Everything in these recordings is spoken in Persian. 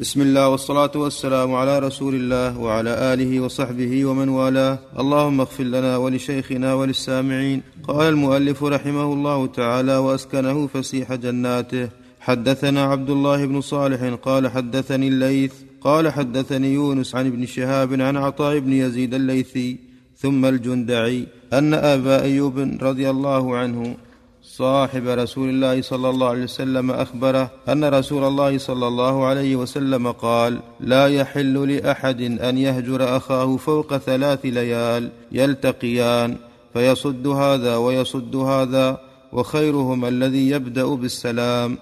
بسم الله والصلاة والسلام على رسول الله وعلى آله وصحبه ومن والاه. اللهم اغفر لنا ولشيخنا وللسامعين. قال المؤلف رحمه الله تعالى وأسكنه فسيح جناته. حدثنا عبد الله بن صالح قال حدثني الليث. قال حدثني يونس عن ابن شهاب عن عطاء بن يزيد الليثي. ثم الجندعي. أن أبا أيوب رضي الله عنه صاحب رسول الله صلى الله عليه وسلم أخبره أن رسول الله صلى الله عليه وسلم قال لا يحل لأحد أن يهجر أخاه فوق ثلاث ليال يلتقيان فيصد هذا ويصد هذا وخيرهما الذي يبدأ بالسلام.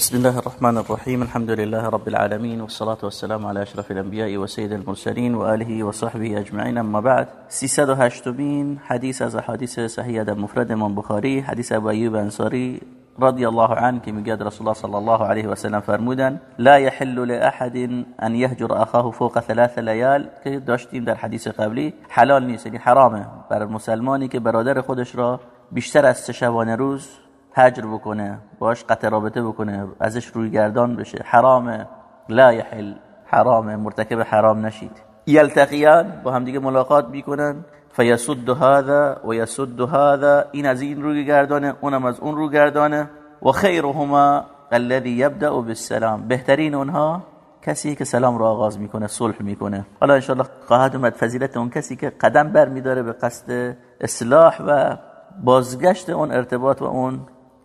بسم الله الرحمن الرحيم الحمد لله رب العالمين والصلاة والسلام على أشرف الأنبياء وسيد المرسلين وآله وصحبه أجمعين أما بعد 308 حديث از حديث صحيح در مفرد من بخاري حديث أبو أيوب أنصاري رضي الله عنه که رسول الله صلى الله عليه وسلم فرمودن لا يحل لأحد أن يهجر أخاه فوق ثلاث ليال که در حدیث قبلی حلال نیست یعنی حرامه برای مسلمانی که برادر خودش را بیشتر از شبانه روز هجر بکنه باش قطع رابطه بکنه ازش روی گردان بشه. حرامه. لا یحل. حرامه. مرتکب حرام نشید. یلتقیان. با هم دیگه ملاقات می‌کنن. فیسد هذا و یسد هذا. این از این روی گردانه اونم از اون روی گردانه و خیرهما الذي يبدا بالسلام. بهترین اونها کسی که سلام رو آغاز می‌کنه صلح می‌کنه. حالا انشاءالله خواهد اومد فضیلت اون کسی که قدم بر میداره به قصد اصلاح و بازگشت اون ارتباط و اون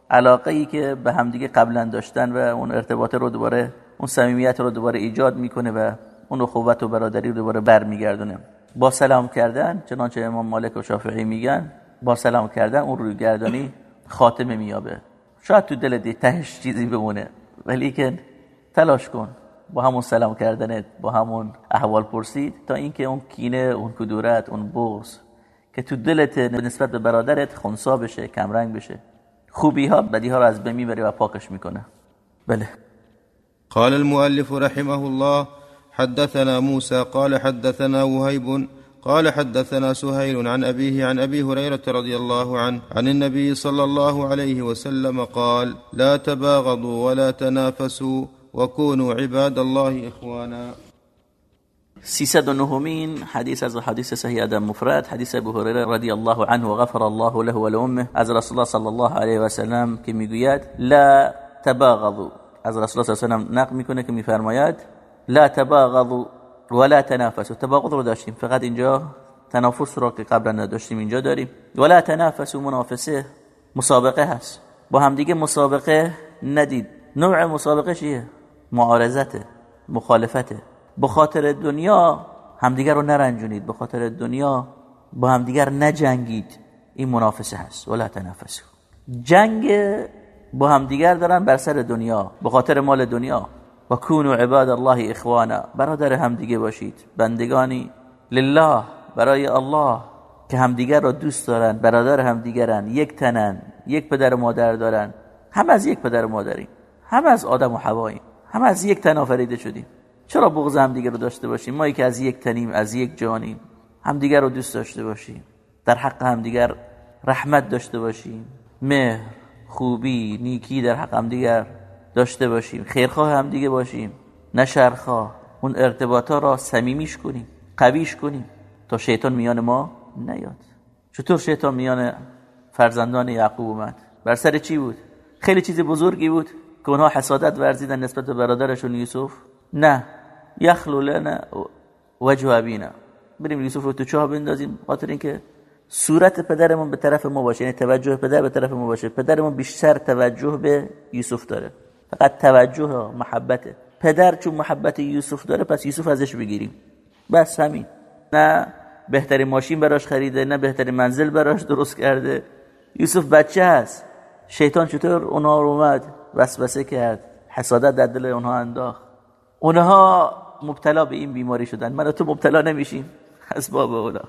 علاقه ای که به همدیگه قبلا داشتن و اون ارتباط رو دوباره اون صمیمیت رو دوباره ایجاد می‌کنه و اون اخوت و برادری رو دوباره برمیگردونه. با سلام کردن چنانچه امام مالک و شافعی میگن با سلام کردن اون روی گردانی خاتمه میابه شاید تو دل تهش چیزی بمونه ولی که تلاش کن. با همون سلام کردنت با همون احوال پرسید تا اینکه اون کینه اون کدورت اون بغض که تو دلت نسبت به برادرت خونسا بشه کمرنگ بشه. خوبی ها بدی ها رو از بین می‌بره و پاکش می‌کنه. بله. قال المؤلف رحمه الله حدثنا موسى قال حدثنا وهيب قال حدثنا سهيل عن أبيه عن أبي هريرة رضي الله عنه عن النبي صلى الله عليه وسلم قال لا تباغضوا ولا تنافسوا وكونوا عباد الله إخوانا. 309 حديث از حديث صحيح ادم مفرد حديث ابو هريره رضي الله عنه وغفر الله له ولامه از رسول الله صلى الله عليه وسلم که می‌گوید لا تباغضوا از رسول الله صلی الله علیه و نقل می‌کنه که میفرماید لا تباغضوا ولا تنافسوا تباغض رو داشتیم فقط اینجا تنافس رو که قبلا نداشتیم اینجا داریم. ولا تنافسوا منافسه مسابقه هست. با همدیگه مسابقه ندید. نوع مسابقه چیه؟ معارضته مخالفته. به خاطر دنیا همدیگر رو نرنجونید به خاطر دنیا با همدیگر نجنگید. این منافسه هست. ولا تنافسوا جنگ با همدیگر دارن بر سر دنیا به خاطر مال دنیا. و کونوا عباد الله اخوانا. برادر همدیگه باشید. بندگانی لله برای الله که همدیگر را دوست دارن برادر همدیگرن یک تنن یک پدر و مادر دارن. هم از یک پدر و مادریم. هم از آدم و حواییم. هم از یک تن آفریده شدیم. چرا بغض همدیگه رو داشته باشیم؟ ما که از یک تنیم از یک جانیم. همدیگر رو دوست داشته باشیم. در حق همدیگر رحمت داشته باشیم. مهر خوبی نیکی در حق همدیگر داشته باشیم. خیرخواه همدیگه باشیم. نه شرخواه اون ارتباطا را صمیمیش کنیم قویش کنیم. تا شیطان میان ما نیاد. چطور شیطان میان فرزندان یعقوب اومد بر سر چی بود؟ خیلی چیز بزرگی بود. که اونها حسادت ورزیدن نسبت به برادرشون یوسف. نه. یخلو لنا وجه ابینا. بریم یوسف رو تو چاه بندازیم خاطر اینکه صورت پدرمون به طرف ما باشه یعنی توجه پدر به طرف ما باشه. پدرمون بیشتر توجه به یوسف داره. فقط توجه محبته. پدر چون محبت یوسف داره پس یوسف ازش بگیریم. بس همین. نه بهترین ماشین براش خریده نه بهترین منزل براش درست کرده. یوسف بچه هست شیطان چطور اونها رو اومد وسوسه کرد. حسادت در دل اونها انداخت. اونها مبتلا به این بیماری شدن. من تو مبتلا نمیشیم. از باب اونا.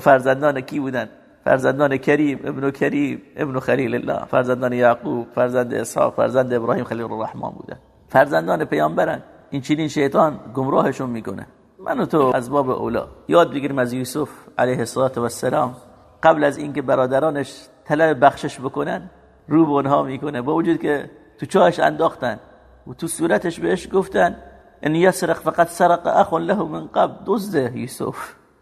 فرزندان کی بودن؟ فرزندان کریم ابن کریم ابن خلیل الله. فرزندان یعقوب فرزند اسحاق فرزند ابراهیم خلیل الرحمن بودن. فرزندان پیامبرن. این چنین شیطان گمراهشون می‌کنه. من تو از باب اولا. یاد بگیریم از یوسف علیه السلام قبل از اینکه برادرانش طلب بخشش بکنن رو به اونها می‌کنه. با وجود که تو چاهش انداختن و تو صورتش بهش گفتن ان یسرق فقط سرق اخ له من قبل. دزده یوسف.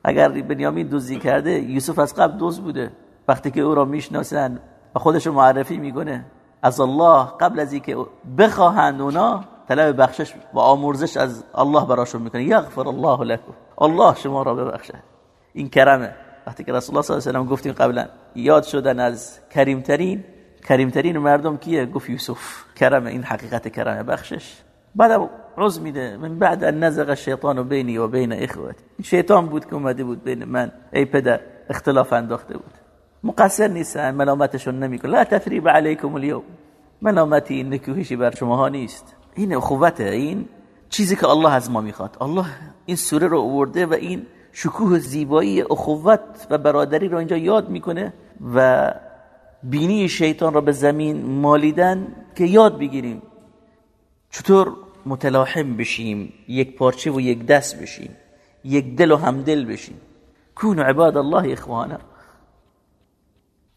اگر بنیامین دزدی کرده یوسف از قبل دزد بوده. وقتی که او را می‌شناسن و خودش رو معرفی می‌کنه از الله قبل از اینکه بخواهند اونا طلب بخشش و آمرزش از الله براشون می‌کنه. یغفر الله لكم الله شما را ببخشه. این کرمه. وقتی که رسول الله صلی الله علیه و گفتیم قبلا یاد شدن از کریمترین. کریمترین مردم کیه؟ گفت یوسف. کرمه. این حقیقت کرمه بخشش. بعد عز میده. من بعد ان نزغ الشیطان بینی و بین اخوتی شیطان بود که اومده بود بین من. ای پدر اختلاف انداخته بود. مقصر نیستن ملامتشون نمیکن لا تثریب علیکم اليوم ملامتی نکوهشی بر شماها نیست. این اخوته. این چیزی که الله از ما می‌خواد. الله این سوره رو آورده و این شکوه زیبایی اخوت و برادری رو اینجا یاد می‌کنه و بینی شیطان را به زمین مالیدن که یاد بگیریم. چطور متلاحم بشیم یک پارچه و یک دست بشیم یک دل و همدل بشیم. کون عباد الله اخوانا.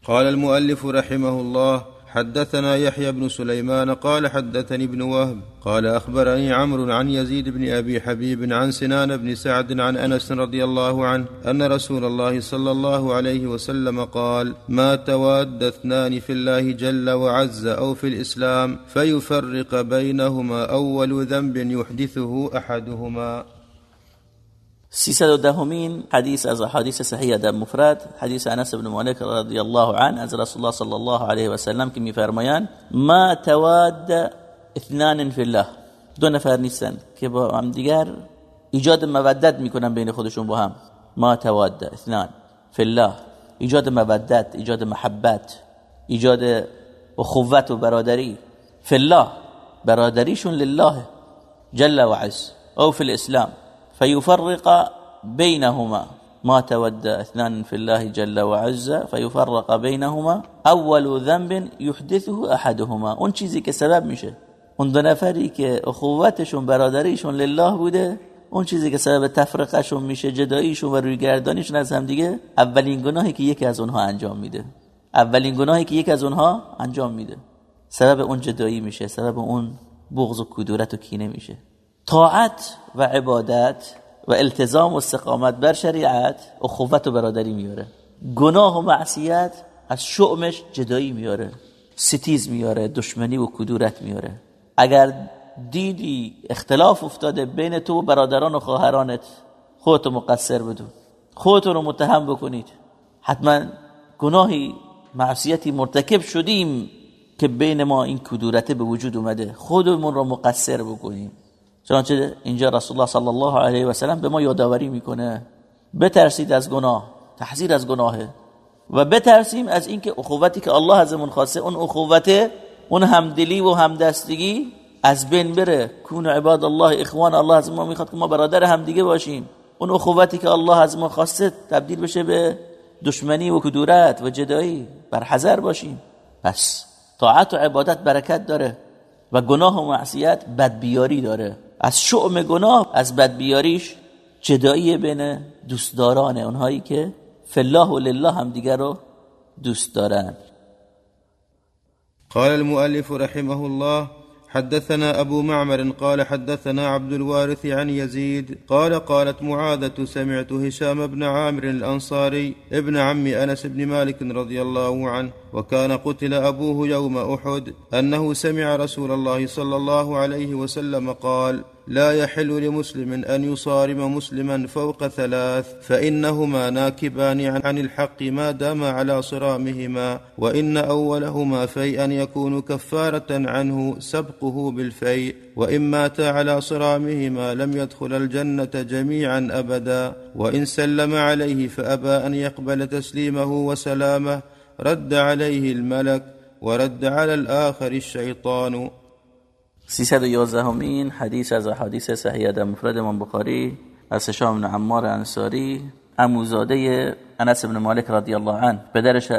قال المؤلف رحمه الله حدثنا يحيى بن سليمان قال حدثني ابن وهب قال أخبرني عمرو عن يزيد بن أبي حبيب عن سنان بن سعد عن أنس رضي الله عنه أن رسول الله صلى الله عليه وسلم قال ما تواد اثنان في الله جل وعز أو في الإسلام فيفرق بينهما أول ذنب يحدثه أحدهما. سیصد حدیث از حدیث صحیح در مفرد حدیث انس بن مالک رضی الله عنه از رسول الله صلی الله علیه و سلم که میفرمایند ما تواد اثنان فی الله. دو نفر نیستند که با هم دیگر ایجاد مودت می‌کنن بین خودشون با هم. ما تواد اثنان فی الله. ایجاد مودت ایجاد محبت ایجاد اخوت و برادری. فی الله. برادریشون لله جل و عز او فی الاسلام. فيفرق بينهما. ما تود اثنان في الله جل وعز فيفرق بينهما. اول ذنب يحدثه احدهما اون چیزی که سبب میشه؟ اون دو نفری که اخوتشون برادریشون لله بوده اون چیزی که سبب تفرقهشون میشه جداییشون و روی گردانیشون از هم دیگه اولین گناهی که یکی از اونها انجام میده. اولین گناهی که یکی از اونها انجام میده. سبب اون جدایی میشه سبب اون بغض و کدورت و کینه میشه. طاعت و عبادت و التزام و استقامت بر شریعت اخوت و برادری میاره. گناه و معصیت از شعمش جدایی میاره. ستیز میاره دشمنی و کدورت میاره. اگر دیدی اختلاف افتاده بین تو و برادران و خواهرانت خودتو مقصر بدون. خودتو رو متهم بکنید. حتما گناهی معصیتی مرتکب شدیم که بین ما این کدورته به وجود اومده. خودمون رو مقصر بکنیم. چنانچه اینجا رسول الله صلی الله علیه و سلم به ما یادآوری می‌کنه. بترسید از گناه تحذیر از گناهه و بترسیم از اینکه اخوتی که الله ازمون خواسته اون اخوته اون همدلی و همدستگی از بین بره. کون عباد الله اخوان الله از ما می‌خواد که ما برادر همدیگه باشیم. اون اخوتی که الله از ما خواسته تبدیل بشه به دشمنی و کدورت و جدایی بر حذر باشیم. پس طاعت و عبادت برکت داره و گناه و معصیت بدبیاری داره. از شعم گناه از بدبیاریش جدایی بین دوستداران اونهایی که فالله و لله هم دیگر رو دوست دارن قال المؤلف رحمه الله حدثنا أبو معمر قال حدثنا عبد الوارث عن يزيد قال قالت معاذة سمعت هشام بن عامر الأنصاري ابن عم أنس بن مالك رضي الله عنه وكان قتل أبوه يوم أحد أنه سمع رسول الله صلى الله عليه وسلم قال لا يحل لمسلم أن يصارم مسلما فوق ثلاث فإنهما ناكبان عن الحق ما دام على صرامهما وإن أولهما فيئا يكون كفارة عنه سبقه بالفيء وإن ماتا على صرامهما لم يدخل الجنة جميعا أبدا وإن سلم عليه فأبى أن يقبل تسليمه وسلامه رد عليه الملك ورد على الآخر الشيطان. 311 همین حدیث از حدیث صحیح در مفرد من بخاری از هشام بن عمار انصاری اموزاده انس بن مالک رضی الله عنه. پدرش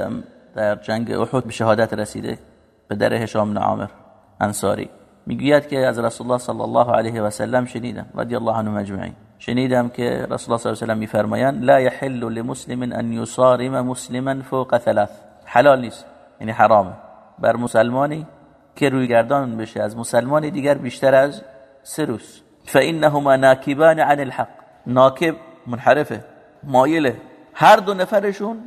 در جنگ احد به شهادت رسیده. پدر هشام بن عامر انصاری. می‌گوید که از رسول الله صلی الله علیه و سلم شنیدم. رضی الله عنه مجمعین شنیدم که رسول الله صلی الله علیه و سلم میفرمایند لا يحل لمسلم ان يصارم مسلما فوق ثلاث. حلال نیست. یعنی حرامه بر مسلمانی که رویگردان بشه از مسلمان دیگر بیشتر از سه روز. فانهما ناکبان عن الحق. ناکب منحرفه مایله. هر دو نفرشون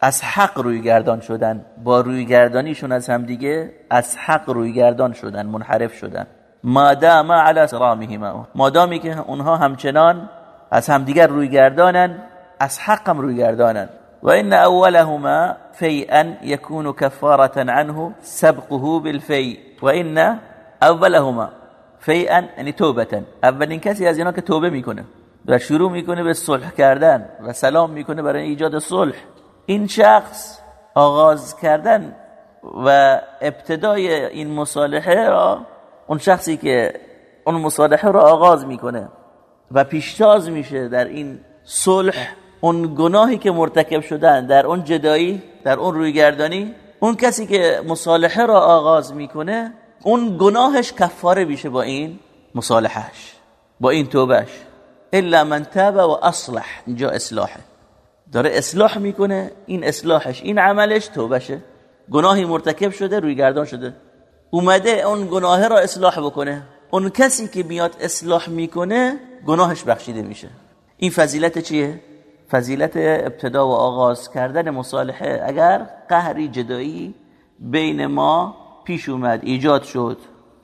از حق رویگردان شدن. با رویگردانیشون از همدیگه از حق رویگردان شدن منحرف شدن. مادام علی سرامهما مادامی که اونها همچنان از همدیگر رویگردانن از حقم رویگردانن. و ان اولهما فیئا یکون کفاره عنه سبقه بالفی و ان اولهما فیئا یعنی توبتا اولین کسی از اینا که توبه می‌کنه و شروع می‌کنه به صلح کردن و سلام می‌کنه برای ایجاد صلح این شخص آغاز کردن و ابتدای این مصالحه را اون شخصی که اون مصالحه را آغاز می‌کنه و پیشتاز میشه در این صلح اون گناهی که مرتکب شدن در اون جدایی در اون رویگردانی اون کسی که مصالحه را آغاز می‌کنه اون گناهش کفاره میشه با این مصالحهش با این توبهش الا من تاب و اصلح اینجا اصلاحه. داره اصلاح می‌کنه این اصلاحش این عملش توبشه گناهی مرتکب شده روی گردان شده. اومده اون گناه را اصلاح بکنه. اون کسی که میاد اصلاح می‌کنه گناهش بخشیده میشه. این فضیلت چیه؟ فضیلت ابتدا و آغاز کردن مصالحه اگر قهری جدایی بین ما پیش اومد ایجاد شد.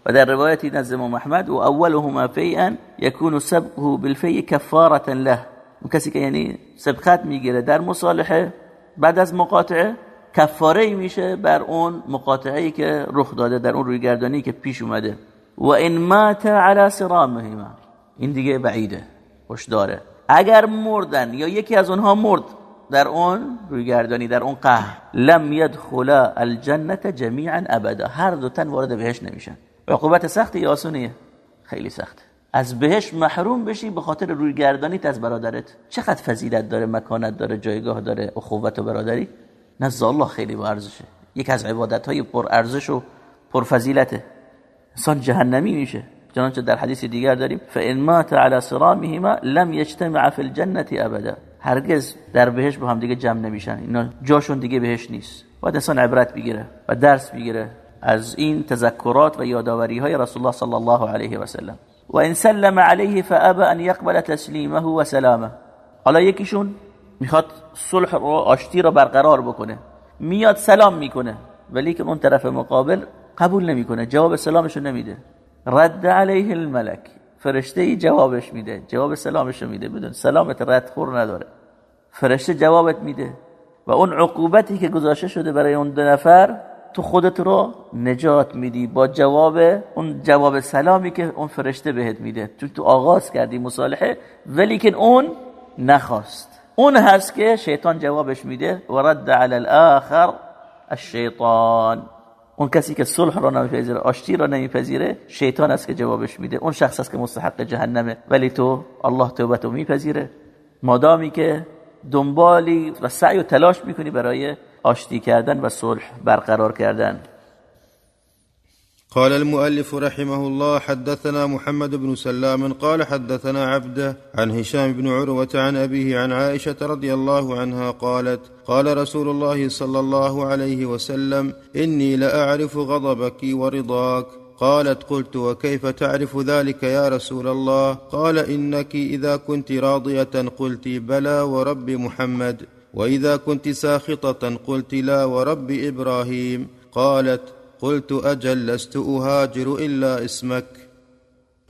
و در روایتی نزد امام احمد و اولهما فیئا یکون سبقه بالفی کفاره له. کسی که یعنی سبقت می‌گیره در مصالحه بعد از مقاطعه کفاره میشه بر اون مقاطعه که رخ داده در اون رویگردانی که پیش اومده. و این مات علی صرامهما این دیگه بعیده داره اگر مردن یا یکی از اونها مرد در اون رویگردانی در اون قهر لم يدخلا الجنه جمیعا ابدا هر دو تن وارد بهش نمیشن. عقوبت سختی آسونیه؟ خیلی سخت از بهش محروم بشی به خاطر رویگردانیت از برادرت. چقدر فضیلت داره مکانت داره جایگاه داره اخوت و برادری؟ نزد الله خیلی با ارزشه. یک از عبادت های پر ارزش و پر فضیلته. انسان جهنمی میشه. چنانچه در حدیث دیگر داریم فان مات على صرامهما لم يجتمع في الجنه ابدا هرگز در بهش با هم دیگه جمع نمیشن. اینا جاشون دیگه بهش نیست. باید انسان عبرت بگیره و درس بگیره از این تذکرات و یادآوری های رسول الله صلی الله علیه و سلم. و ان سلم علیه فابى ان يقبل تسلیمه و سلامه حالا یکیشون می‌خواد صلح رو آشتی رو برقرار بکنه. میاد سلام می‌کنه ولی که اون طرف مقابل قبول نمی‌کنه جواب سلامش رو نمیده. رد علیه الملک. فرشته ای جوابش میده. جواب سلامش میده. بدون سلامت ردخور نداره. فرشته جوابت میده. و اون عقوبتی که گذاشته شده برای اون دو نفر تو خودت رو نجات میدی. با جواب اون جواب سلامی که اون فرشته بهت میده. چون تو آغاز کردی مصالحه ولی که اون نخواست. اون هست که شیطان جوابش میده. و رد علی الاخر الشیطان. اون کسی که صلح رو نمیپذیره آشتی رو نمیپذیره شیطان است که جوابش میده. اون شخص است که مستحق جهنمه. ولی تو الله توبتو میپذیره. مادامی که دنبالی و سعی و تلاش می‌کنی برای آشتی کردن و صلح برقرار کردن. قال المؤلف رحمه الله حدثنا محمد بن سلام قال حدثنا عبده عن هشام بن عروة عن أبيه عن عائشة رضي الله عنها قالت قال رسول الله صلى الله عليه وسلم إني لأعرف غضبك ورضاك. قالت قلت وكيف تعرف ذلك يا رسول الله؟ قال إنك إذا كنت راضية قلت بلى ورب محمد وإذا كنت ساخطة قلت لا ورب إبراهيم. قالت قلت اجل لست اهاجر الا اسمك.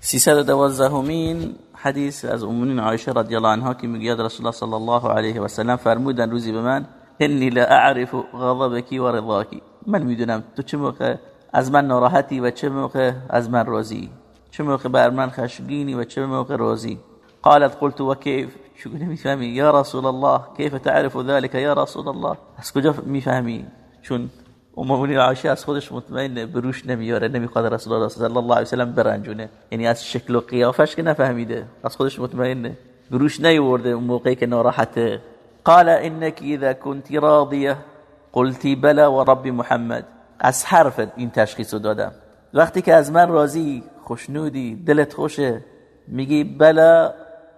312 همین حدیث از امونین عایشه رضی الله عنها که می‌گوید رسول الله صلی الله علیه و سلم فرمودن روزی به من انی لا اعرف غضبك و رضاك من می‌دونم تو چه موقع از من ناراحتی و چه موقع از من راضی. چه موقع بر من خشمگینی و چه موقع راضی. قالت قلت وكيف شو می‌فهمی؟ یا رسول الله كيف تعرف ذلك یا رسول الله. از کجا می‌فهمی؟ چون امامونی عایشه از خودش مطمئن بروش نمیاره نمی‌خواد رسول الله صلی الله علیه و سلم برنجونه. یعنی از شکل و قیافش که نفهمیده. از خودش مطمئنه بروش نیورده اون موقعی که ناراحته. قال انك اذا كنت راضيه قلتي بلا ورب محمد. از حرف این تشخیص دادم. وقتی که از من راضی خوشنودی دلت خوشه میگی بلا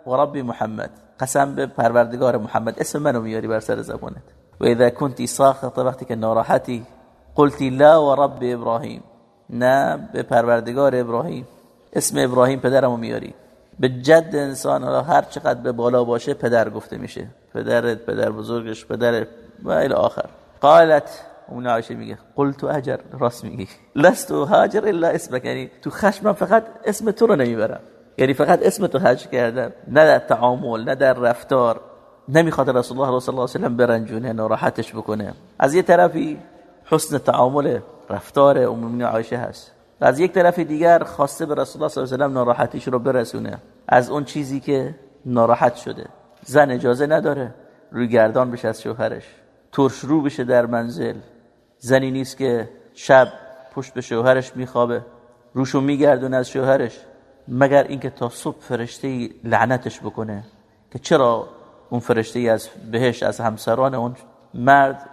و رب محمد. قسم به پروردگار محمد. اسم منو میاری بر سر زبانت. و اذا كنت ساخط وقتی که ناراحتی قلتی لا و رب ابراهیم. نه به پروردگار ابراهیم. اسم ابراهیم پدرمو میاری. به جد انسان هر چقدر به بالا باشه پدر گفته میشه. پدرت پدر بزرگش پدر و الی آخر. قالت اون عایشه میگه قلت اجر. راست میگی. لست هاجر الا اسمك یعنی تو خشمم فقط اسم تو رو نمی‌برم. یعنی فقط اسم تو حج کردم. نه در تعامل نه در رفتار. نمی‌خواد رسول الله صلی الله علیه و سلم برنجونه ناراحتش بکنه. از یه طرفی حسن تعامل رفتار ام عایشه هست. از یک طرف دیگر خواسته به رسول الله صلی الله علیه و سلم ناراحتیش رو برسونه. از اون چیزی که ناراحت شده. زن اجازه نداره. روی گردان بشه از شوهرش. ترش رو بشه در منزل. زنی نیست که شب پشت به شوهرش میخوابه. روشو میگردونه از شوهرش. مگر اینکه تا صبح فرشته لعنتش بکنه. که چرا اون فرشته از بهش از همسران اون مرد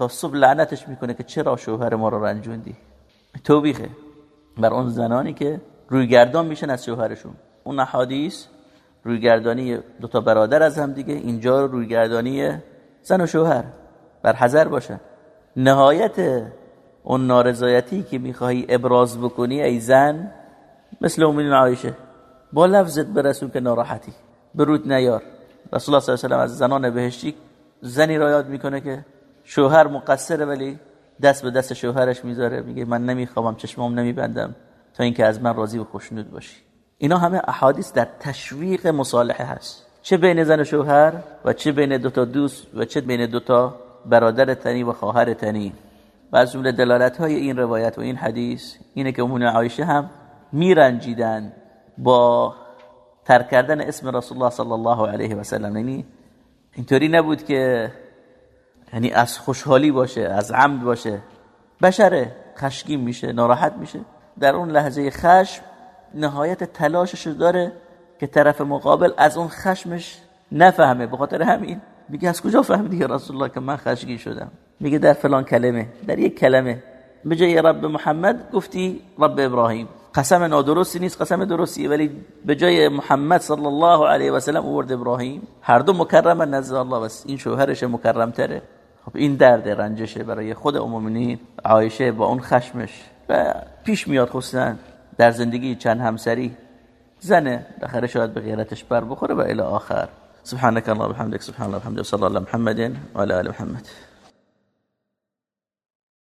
تا صبح لعنتش می‌کنه که چرا شوهر ما رو رنجوندی؟ توبیخه. بر اون زنانی که روی گردان میشن از شوهرشون. اون احادیث روی گردانی دو تا برادر از هم دیگه اینجا روی گردانی زن و شوهر. بر حذر باشه. نهایت اون نارضایتی که می‌خوای ابراز بکنی ای زن مثل امین عایشه. با لفظت برسون که ناراحتی. برود نیار. رسول الله صلی الله علیه و از زنان بهشتی زنی را یاد می‌کنه که شوهر مقصره ولی دست به دست شوهرش می‌ذاره میگه من نمی‌خوام چشمام نمیبندم تا اینکه از من راضی و خوشنود باشی. اینا همه احادیث در تشویق مصالحه هست. چه بین زن و شوهر و چه بین دوتا دوست و چه بین دوتا برادر تنی و خواهر تنی و از جمله دلالت های این روایت و این حدیث اینه که امون عایشه هم میرنجیدن با ترک کردن اسم رسول الله صلی الله علیه و سلم. یعنی اینطوری نبود که یعنی از خوشحالی باشه از عمد باشه. بشره خشگیم میشه ناراحت میشه. در اون لحظه خشم نهایت تلاشش داره که طرف مقابل از اون خشمش نفهمه. به خاطر همین میگه از کجا فهمیدی یا رسول الله که من خشگی شدم؟ میگه در فلان کلمه در یک کلمه. به جای رب محمد گفتی رب ابراهیم. قسم نادرستی نیست قسم درستی ولی به جای محمد صلی الله علیه و سلم آورد ابراهیم. هر دو مکرم نزد الله بس این شوهرش مکرم تره خب این درد رنجشه برای خود المؤمنین. عایشه با اون خشمش و پیش میاد خصوصا در زندگی چند همسری. زنه بالاخره شاید به غیرتش بر بخوره و الی آخر. سبحانك الله وبحمدك سبحان الله وبحمده صلى الله محمد وعلى ال محمد.